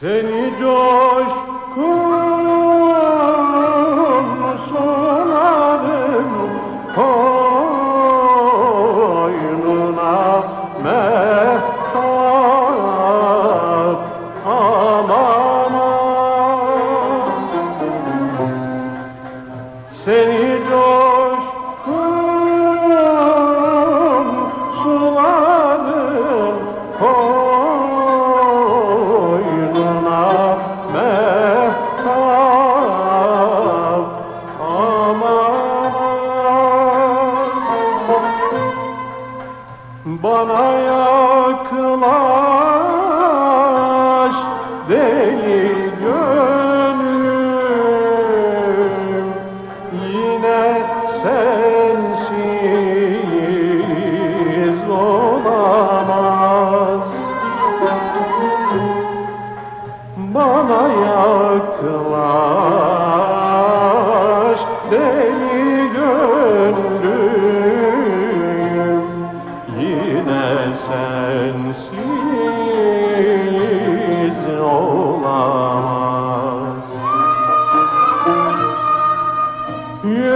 Seni coşkun sularım koynuna mehtap alamaz. Seni coşkun bana yaklaş deli gönlüm. Yine sensiz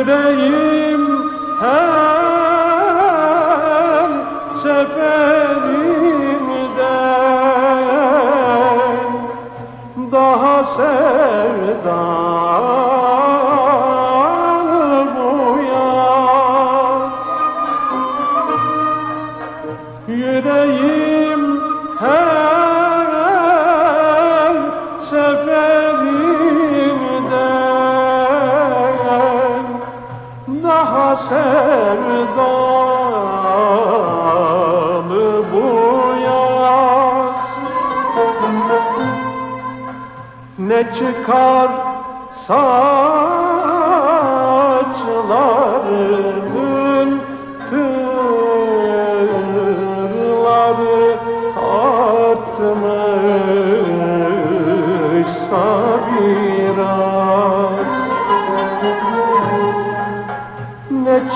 Yüreğim her seferimden daha sevdalı bu yaz. Yüreğim daha sevdalı bu yaz. Ne çıkar saçlarımın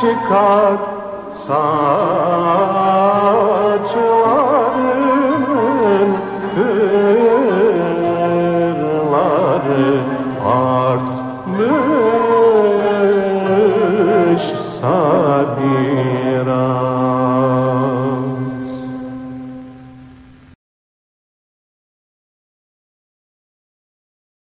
çıkar saçlarının hırları artmış sabira.